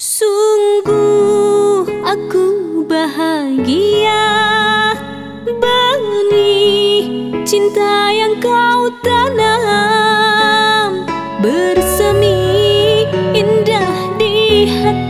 Sungguh aku bahagia Benih cinta yang kau tanam. Bersemi indah di hati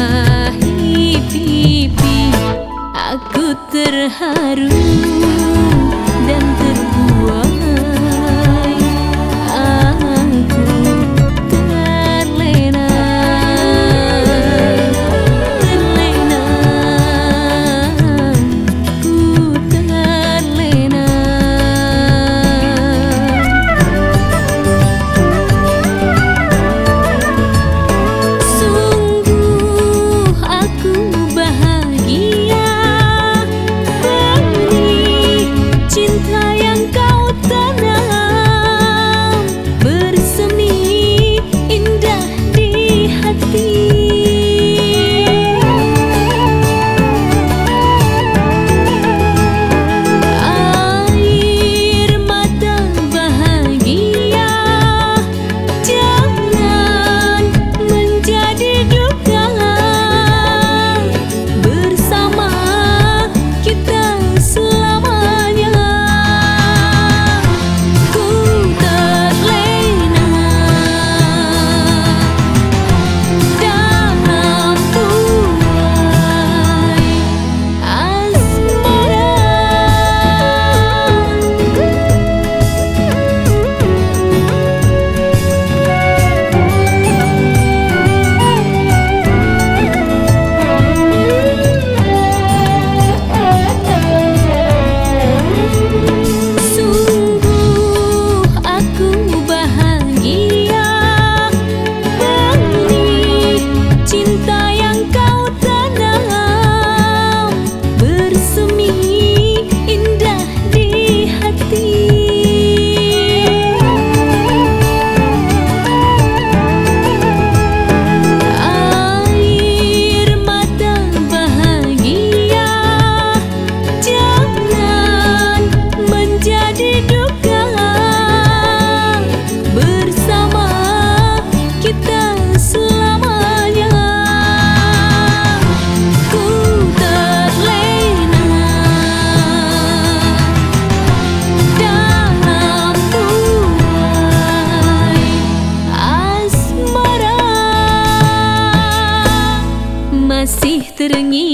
haru. திருங்கி